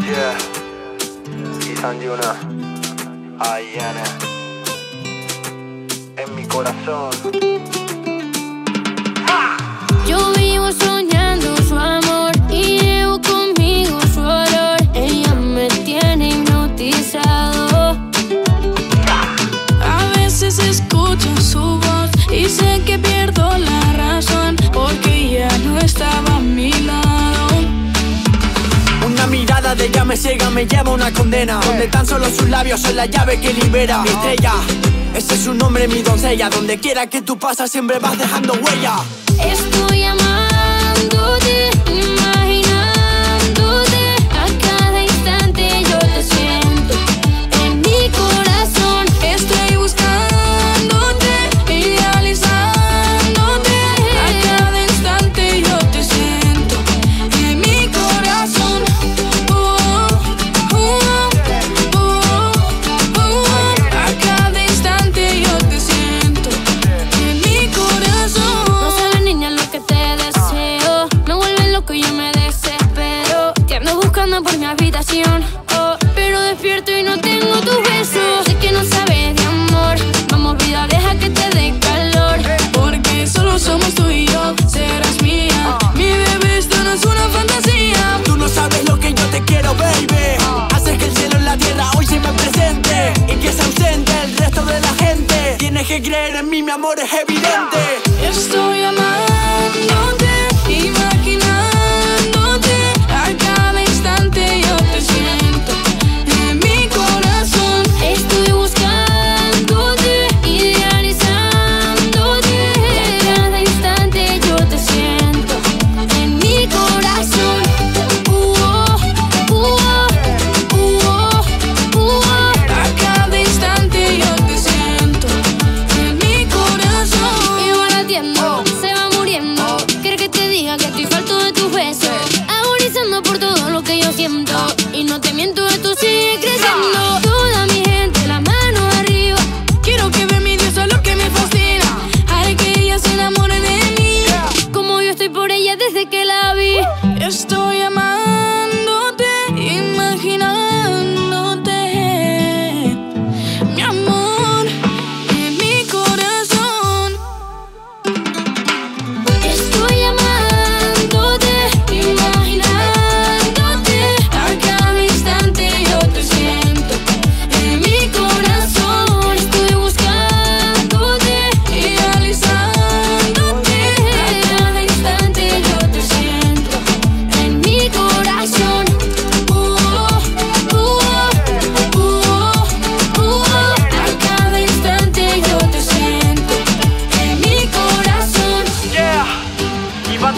Yeah. Sanjuna. Ayana. En mi corazón. Mirada de ella me ciega, me lleva una condena. Donde tan solo sus labios son la llave que libera. Mi estrella, ese es su nombre, mi doncella. Donde quiera que tú pasas siempre vas dejando huella. Estoy amándote, por mi habitación. Oh, pero despierto y no tengo tus besos. Sé que no sabes de amor. Vamos, vida, deja que te dé calor. Porque solo somos tú y yo, serás mía. Mi bebé, esto no es una fantasía. Tú no sabes lo que yo te quiero, baby Haces que el cielo en la tierra hoy se me presente Y que se ausente el resto de la gente Tienes que creer en mí, mi amor es evidente Estoy amándote,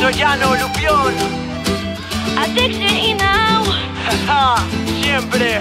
Troyano, Lupión Addiction y now. Siempre.